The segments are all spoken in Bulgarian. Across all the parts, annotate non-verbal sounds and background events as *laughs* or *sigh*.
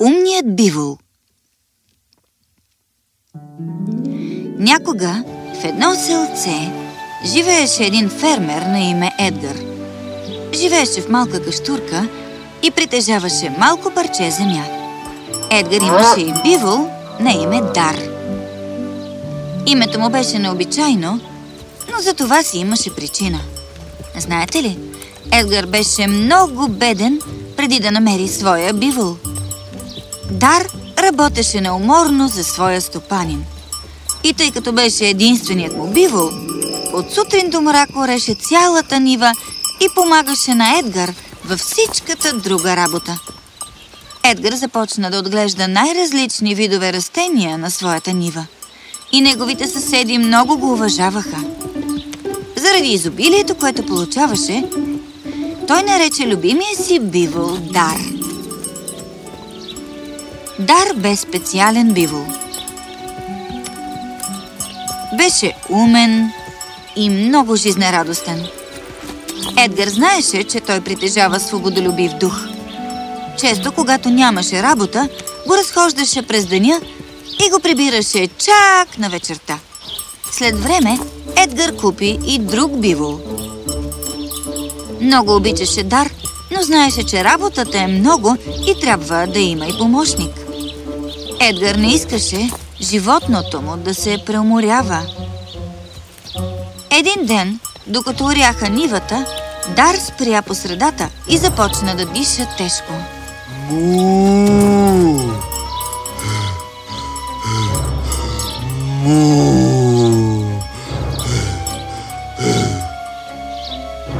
Умният бивол Някога в едно селце живееше един фермер на име Едгар. Живееше в малка каштурка и притежаваше малко парче земя. Едгар имаше и бивол на име Дар. Името му беше необичайно, но за това си имаше причина. Знаете ли, Едгар беше много беден преди да намери своя бивол. Дар работеше неуморно за своя стопанин. И тъй като беше единственият му бивол, от сутрин до мрак ореше цялата нива и помагаше на Едгар във всичката друга работа. Едгар започна да отглежда най-различни видове растения на своята нива. И неговите съседи много го уважаваха. Заради изобилието, което получаваше, той нарече любимия си бивол Дар. Дар бе специален бивол. Беше умен и много жизнерадостен. Едгар знаеше, че той притежава свободолюбив дух. Често, когато нямаше работа, го разхождаше през деня и го прибираше чак на вечерта. След време Едгар купи и друг бивол. Много обичаше Дар, но знаеше, че работата е много и трябва да има и помощник. Едгар не искаше животното му да се преуморява. Един ден, докато оряха нивата, Дар спря по средата и започна да диша тежко. Му! Му!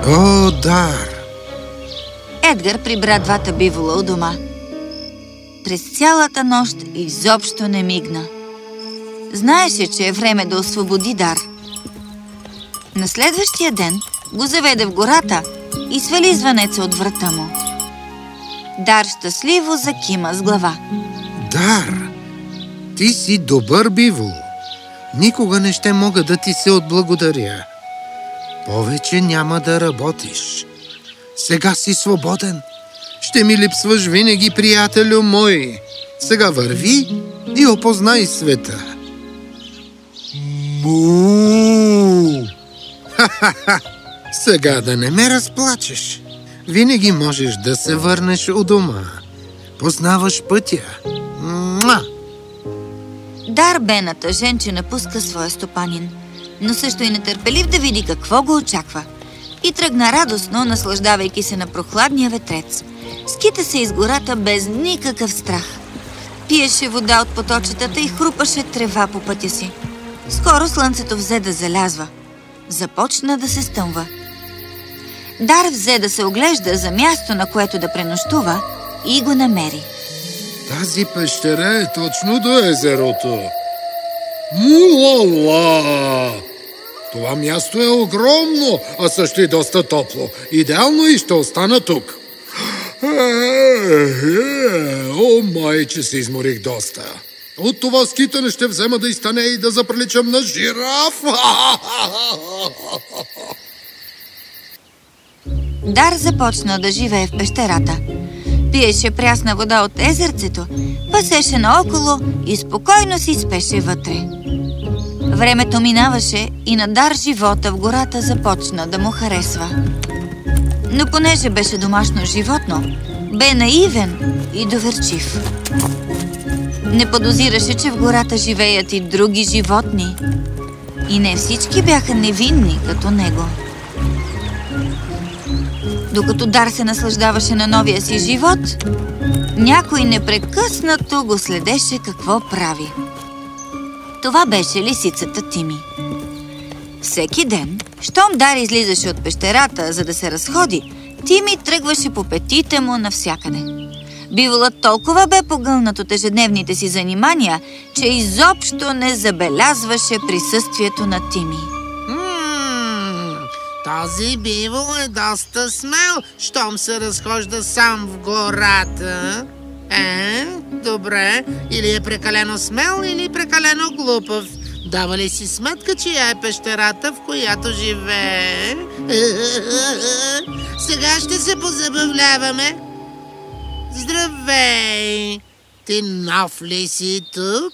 О, Дар! Едгар прибра двата бивола у дома. През цялата нощ изобщо не мигна. Знаеше, че е време да освободи Дар. На следващия ден го заведе в гората и свали звънеца от врата му. Дар щастливо закима с глава. Дар! Ти си добър бивол. Никога не ще мога да ти се отблагодаря. Повече няма да работиш. Сега си свободен. Ще ми липсваш винаги, приятелю мой. Сега върви и опознай света. Му! Ха-ха-ха! Сега да не ме разплачеш. Винаги можеш да се върнеш у дома. Познаваш пътя. Муа! Дар бе натъжен, че напуска своя стопанин, но също и нетърпелив да види какво го очаква. И тръгна радостно, наслаждавайки се на прохладния ветрец. Скита се из гората без никакъв страх. Пиеше вода от поточетата и хрупаше трева по пътя си. Скоро слънцето взе да залязва. Започна да се стъмва. Дар взе да се оглежда за място, на което да пренощува и го намери. Тази пещера е точно до езерото. Муала! Това място е огромно, а също и доста топло. Идеално и ще остана тук. Е, е, О, май, че се изморих доста. От това скитане ще взема да изтане и да заприличам на жираф. *laughs* Дар започна да живее в пещерата. Пиеше прясна вода от езерцето, пасеше наоколо и спокойно си спеше вътре. Времето минаваше и на Дар живота в гората започна да му харесва. Но понеже беше домашно животно, бе наивен и доверчив. Не подозираше, че в гората живеят и други животни. И не всички бяха невинни като него. Докато Дар се наслаждаваше на новия си живот, някой непрекъснато го следеше какво прави. Това беше лисицата Тими. Всеки ден, щом Дар излизаше от пещерата, за да се разходи, Тими тръгваше по петите му навсякъде. Биволът толкова бе погълнат от ежедневните си занимания, че изобщо не забелязваше присъствието на Тими. Този бивол е доста смел, щом се разхожда сам в гората. Е, добре. Или е прекалено смел, или прекалено глупав. Дава ли си сметка, чия е пещерата, в която живее? Сега ще се позабавляваме. Здравей! Ти нов ли си тук?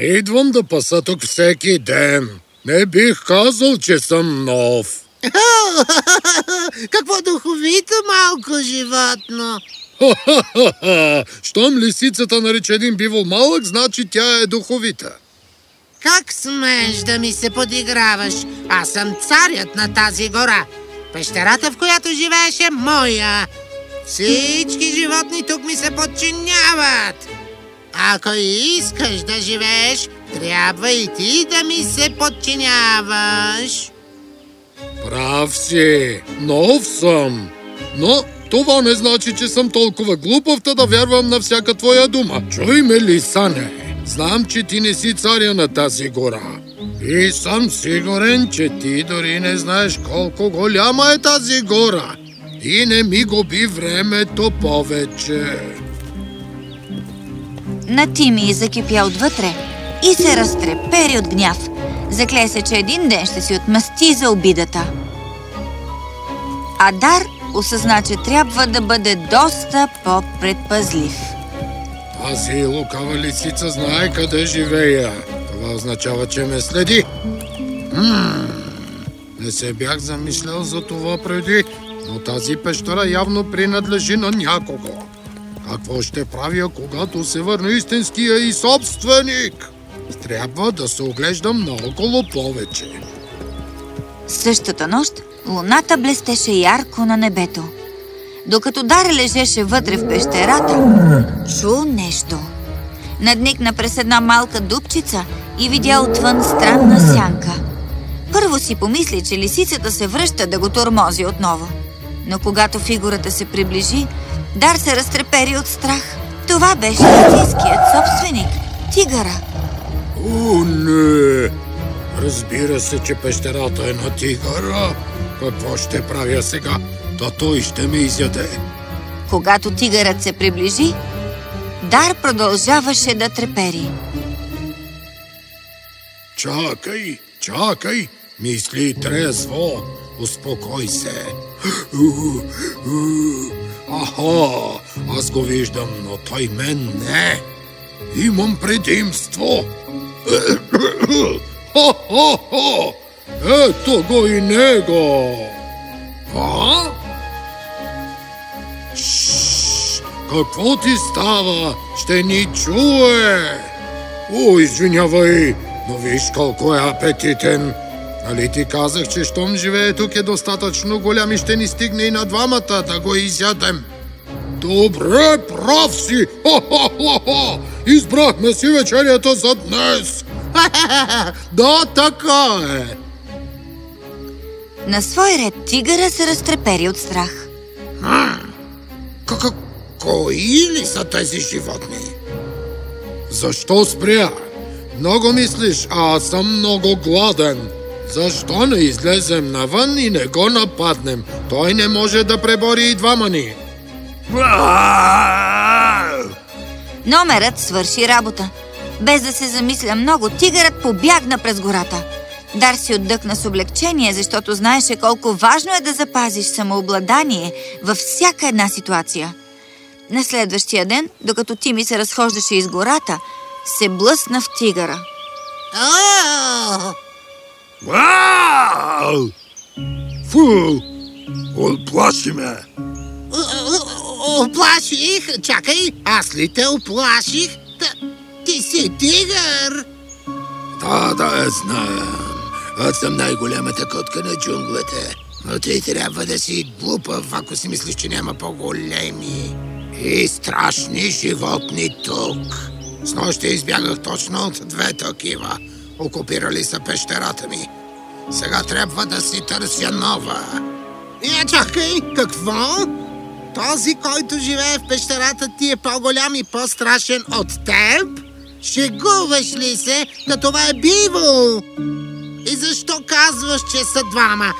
Идвам да паса тук всеки ден. Не бих казал, че съм нов. *laughs* Какво духовито малко животно! Щом лисицата нарича един бивол малък, значи тя е духовита. Как смееш да ми се подиграваш? Аз съм царят на тази гора. Пещерата, в която живееш, е моя. Всички животни тук ми се подчиняват. Ако искаш да живееш, трябва и ти да ми се подчиняваш. Прав си, нов съм. Но това не значи, че съм толкова глупав, да вярвам на всяка твоя дума. Чуй ме, Лисане. Знам, че ти не си царя на тази гора. И съм сигурен, че ти дори не знаеш колко голяма е тази гора. И не ми губи времето повече. На Тими закипя отвътре и се разтрепери от гняв. Закле се, че един ден ще си отмъсти за обидата. Адар осъзна, че трябва да бъде доста по-предпазлив. Тази лукава лисица знае къде живея. Това означава, че ме следи. М не се бях замислял за това преди, но тази пещера явно принадлежи на някого. Какво ще правя, когато се върне истинския и собственик? Трябва да се оглеждам наоколо повече. Същата нощ луната блестеше ярко на небето. Докато Дар лежеше вътре в пещерата, чу нещо. Надникна през една малка дупчица и видя отвън странна сянка. Първо си помисли, че лисицата се връща да го тормози отново. Но когато фигурата се приближи, Дар се разтрепери от страх. Това беше истинският собственик – тигъра. О, не! Разбира се, че пещерата е на тигъра. Какво ще правя сега? То той ще ме изяде. Когато тигърът се приближи, Дар продължаваше да трепери. Чакай, чакай, мисли трезво, успокой се. Аха, аз го виждам, но той мен не. Имам предимство. Хо-хо-хо! Ето го и него! А? Какво ти става? Ще ни чуе! О, извинявай, но виж колко е апетитен. Нали ти казах, че щом живее тук е достатъчно голям и ще ни стигне и на двамата да го изядем? Добре, прав си! Хо-хо-хо-хо! Избрахме си вечерята за днес! *laughs* да, така е! На свой ред тигъра се разтрепери от страх. Как, кои ли са тези животни? Защо спря? Много мислиш, а аз съм много гладен. Защо не излезем навън и не го нападнем? Той не може да пребори и двама ни. Номерът свърши работа. Без да се замисля много, тигърът побягна през гората. Дар си отдъхна с облегчение, защото знаеше колко важно е да запазиш самообладание във всяка една ситуация. На следващия ден, докато Тими се разхождаше из гората, се блъсна в тигъра. Вау! Фу! Отплаши ме! Оплаших? Чакай, аз ли те оплаших? Ти си тигър! Да, да, знам. Аз съм най-голямата котка на джунглата. Но ти трябва да си глупав, ако си мислиш, че няма по-големи и страшни животни тук. С нощи избягах точно от две такива. Окупирали са пещерата ми. Сега трябва да си търся нова. Я чакай, какво? Този, който живее в пещерата ти е по-голям и по-страшен от теб? Шегуваш ли се, да това е биво? И защо казваш, че са двама?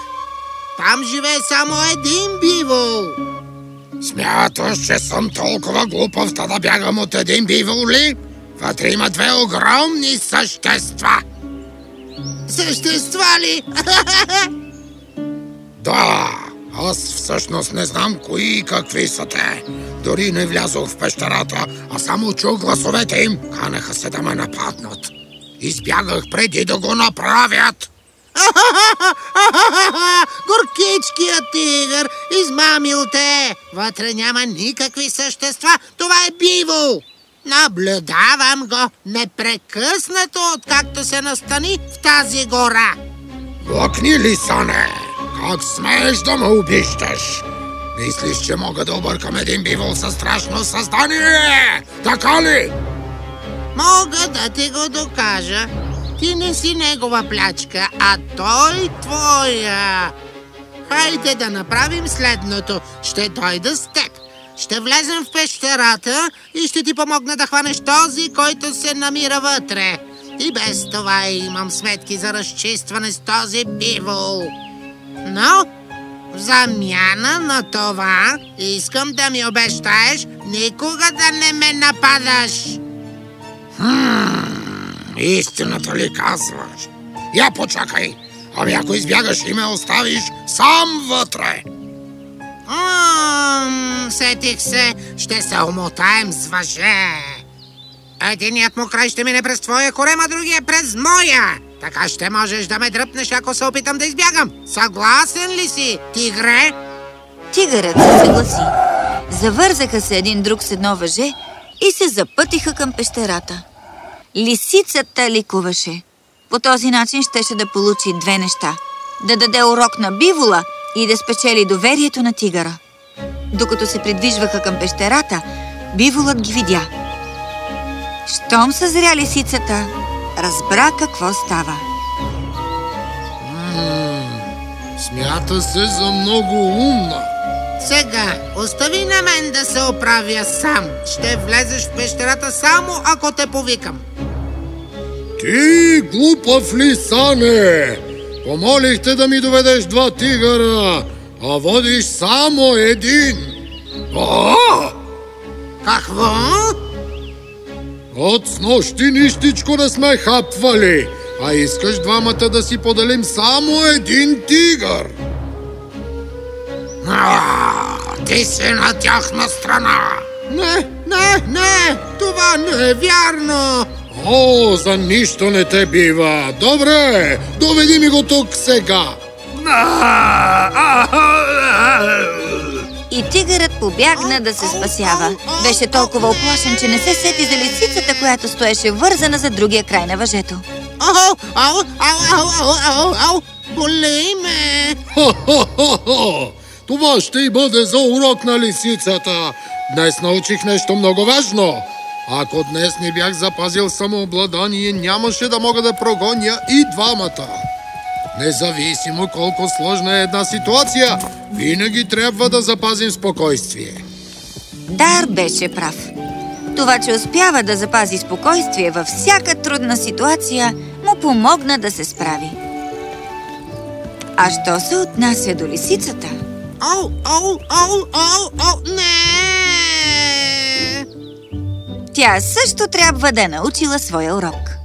Там живее само един бивол. Смяташ, че съм толкова глупав, да бягам от един бивол ли? Вътре има две огромни същества. Същества ли? *laughs* Да, Аз всъщност не знам кои и какви са те. Дори не влязох в пещерата, а само чух гласовете им. Канеха се да ме нападнат. Избягах преди да го направят. *laughs* Горкичкият тигър измамил те! Вътре няма никакви същества. Това е биво! Наблюдавам го непрекъснато, откакто се настани в тази гора. Лъкни ли, Сане? Как смееш да ме обиждаш? Мислиш, че мога да объркам един бивол със страшно създание? Така ли? Мога да ти го докажа. Ти не си негова плячка, а той твоя. Хайде да направим следното. Ще дойда с теб. Ще влезем в пещерата и ще ти помогна да хванеш този, който се намира вътре. И без това имам сметки за разчистване с този бивол. Но, в замяна на това, искам да ми обещаеш никога да не ме нападаш. Истината ли казваш? Я почакай. Ами ако избягаш и ме оставиш сам вътре. Ам, сетих се, ще се омотаем с въже. Единият му край ще мине през твоя корем, а другия през моя. Така ще можеш да ме дръпнеш, ако се опитам да избягам. Съгласен ли си, тигре? Тигърът се съгласи. Завързаха се един друг с едно въже и се запътиха към пещерата. Лисицата ликуваше. По този начин щеше да получи две неща. Да даде урок на бивола и да спечели доверието на тигъра. Докато се придвижваха към пещерата, биволът ги видя. Щом съзря лисицата, разбра какво става. Смята се за много умна. Сега, остави на мен да се оправя сам. Ще влезеш в пещерата само ако те повикам. Ти, глупав лисане! Помолихте да ми доведеш два тигъра, а водиш само един. А! Какво? От снощи нищичко не сме хапвали, а искаш двамата да си поделим само един тигър. А, ти си на тяхна страна. Не, не, не! Това не е вярно! О, за нищо не те бива. Добре, доведи ми го тук сега. И тигърът побягна да се спасява. Беше толкова оплашен, че не се сети за лисицата, която стоеше вързана за другия край на въжето. Ау, ау, ау, ау, ау, ау! Болей ме! Хо-хо-хо-хо! Това ще и бъде за урок на лисицата. Днес научих нещо много важно. Ако днес не бях запазил самообладание, нямаше да мога да прогоня и двамата. Независимо колко сложна е една ситуация, винаги трябва да запазим спокойствие. Дар беше прав. Това, че успява да запази спокойствие във всяка трудна ситуация, му помогна да се справи. А що се отнася до лисицата, Ау, ау, ау, ау, ау, не! Тя също трябва да е научила своя урок.